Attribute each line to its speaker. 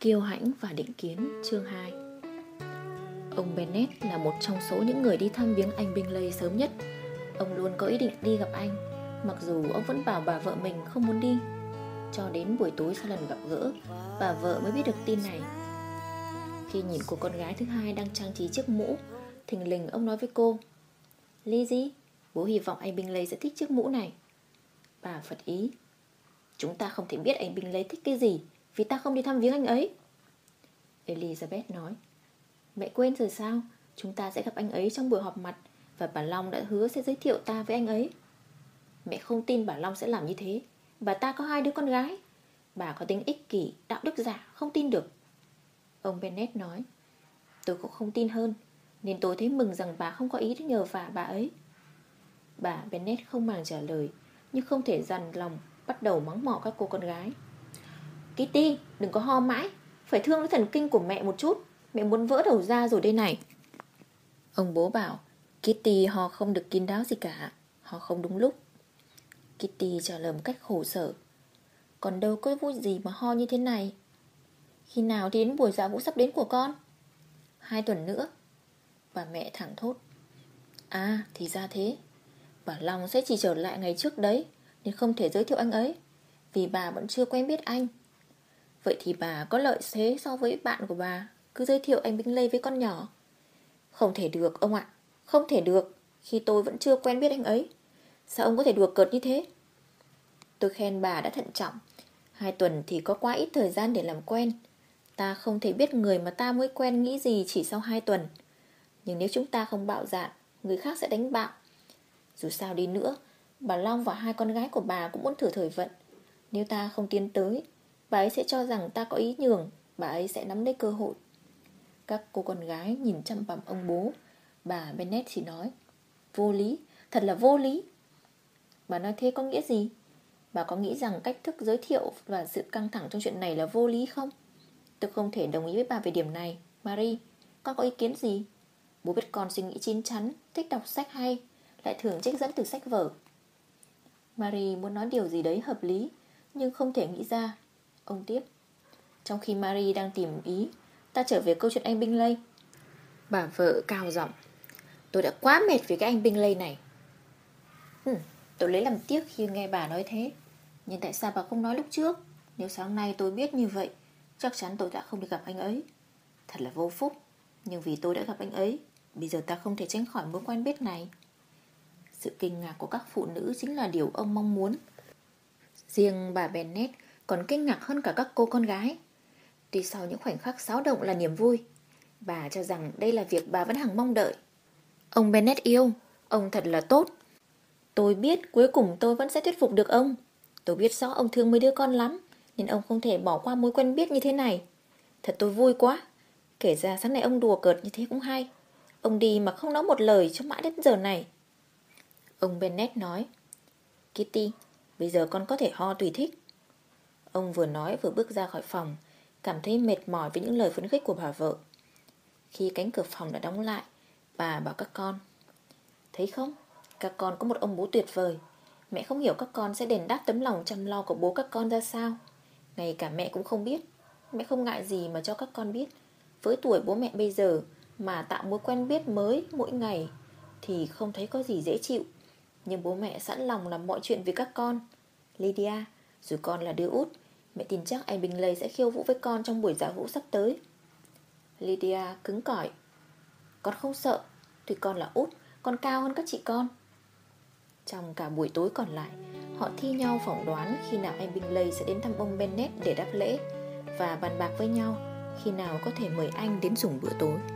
Speaker 1: Kiêu hãnh và định kiến chương 2 Ông Bennett là một trong số những người đi thăm viếng anh Bingley sớm nhất. Ông luôn có ý định đi gặp anh Mặc dù ông vẫn bảo bà vợ mình không muốn đi. Cho đến buổi tối sau lần gặp gỡ Bà vợ mới biết được tin này. Khi nhìn cô con gái thứ hai đang trang trí chiếc mũ Thình lình ông nói với cô Lizzie, bố hy vọng anh Bingley sẽ thích chiếc mũ này. Bà phật ý Chúng ta không thể biết anh Bingley thích cái gì vì ta không đi thăm viếng anh ấy. Elizabeth nói Mẹ quên rồi sao? Chúng ta sẽ gặp anh ấy trong buổi họp mặt Và bà Long đã hứa sẽ giới thiệu ta với anh ấy. Mẹ không tin bà Long sẽ làm như thế. Bà ta có hai đứa con gái. Bà có tính ích kỷ, đạo đức giả Không tin được. Ông Bennett nói Tôi cũng không tin hơn Nên tôi thấy mừng rằng bà không có ý nhờ vả bà ấy. Bà Bennett không màng trả lời Nhưng không thể dằn lòng Bắt đầu mắng mỏ các cô con gái. Kitty đừng có ho mãi. Phải thương cái thần kinh của mẹ một chút. Mẹ muốn vỡ đầu ra rồi đây này. Ông bố bảo Kitty ho không được kín đáo gì cả. Ho không đúng lúc. Kitty trả lời một cách khổ sở, Còn đâu có vui gì mà ho như thế này. Khi nào thì đến buổi dạ vũ sắp đến của con? Hai tuần nữa, Bà mẹ thẳng thốt À thì ra thế. Bà Long sẽ chỉ trở lại ngày trước đấy, Nên không thể giới thiệu anh ấy, Vì bà vẫn chưa quen biết anh. Vậy thì bà có lợi thế so với bạn của bà. Cứ giới thiệu anh Binh Lê với con nhỏ. Không thể được, ông ạ. Không thể được, Khi tôi vẫn chưa quen biết anh ấy. Sao ông có thể đùa cợt như thế? Tôi khen bà đã thận trọng. Hai tuần thì có quá ít thời gian để làm quen. Ta không thể biết người mà ta mới quen nghĩ gì chỉ sau hai tuần. Nhưng nếu chúng ta không bạo dạn, Người khác sẽ đánh bạo. Dù sao đi nữa, Bà Long và hai con gái của bà cũng muốn thử thời vận. Nếu ta không tiến tới Bà ấy sẽ cho rằng ta có ý nhường Bà ấy sẽ nắm lấy cơ hội Các cô con gái nhìn chăm bằm ông bố Bà Bennett chỉ nói Vô lý, thật là vô lý Bà nói thế có nghĩa gì? Bà có nghĩ rằng cách thức giới thiệu Và sự căng thẳng trong chuyện này là vô lý không? Tôi không thể đồng ý với bà về điểm này Marie, con có ý kiến gì? Bố biết con suy nghĩ chín chắn Thích đọc sách hay Lại thường trích dẫn từ sách vở Marie muốn nói điều gì đấy hợp lý Nhưng không thể nghĩ ra Ông tiếp. Trong khi Marie đang tìm ý Ta trở về câu chuyện anh Binh Lây. Bà vợ cao giọng. Tôi đã quá mệt vì cái anh Binh Lây này. Ừ, Tôi lấy làm tiếc khi nghe bà nói thế. Nhưng tại sao bà không nói lúc trước? Nếu sáng nay tôi biết như vậy Chắc chắn tôi đã không được gặp anh ấy. Thật là vô phúc. Nhưng vì tôi đã gặp anh ấy Bây giờ ta không thể tránh khỏi mối quen biết này. Sự kinh ngạc của các phụ nữ Chính là điều ông mong muốn. Riêng bà Bennett còn kinh ngạc hơn cả các cô con gái. Tuy sau những khoảnh khắc xáo động là niềm vui, Bà cho rằng đây là việc bà vẫn hằng mong đợi. Ông Bennett yêu, Ông thật là tốt. Tôi biết cuối cùng tôi vẫn sẽ thuyết phục được ông. Tôi biết rõ ông thương mấy đứa con lắm, Nên ông không thể bỏ qua mối quen biết như thế này. Thật tôi vui quá. Kể ra sáng nay ông đùa cợt như thế cũng hay. Ông đi mà không nói một lời cho mãi đến giờ này. Ông Bennett nói, Kitty, Bây giờ con có thể ho tùy thích. Ông vừa nói vừa bước ra khỏi phòng, Cảm thấy mệt mỏi với những lời phấn khích của bà vợ. Khi cánh cửa phòng đã đóng lại, Bà bảo các con, Thấy không? Các con có một ông bố tuyệt vời. Mẹ không hiểu các con sẽ đền đáp tấm lòng chăm lo của bố các con ra sao. Ngay cả mẹ cũng không biết. Mẹ không ngại gì mà cho các con biết. Với tuổi bố mẹ bây giờ Mà tạo mối quen biết mới mỗi ngày Thì không thấy có gì dễ chịu. Nhưng bố mẹ sẵn lòng làm mọi chuyện vì các con. Lydia, Dù con là đứa út Mẹ tin chắc anh Bình lầy sẽ khiêu vũ với con trong buổi giả vũ sắp tới. Lydia cứng cỏi. Con không sợ Thì con là út, Con cao hơn các chị con. Trong cả buổi tối còn lại, Họ thi nhau phỏng đoán khi nào anh Bình lầy sẽ đến thăm ông Bennett để đáp lễ Và bàn bạc với nhau khi nào có thể mời anh đến dùng bữa tối.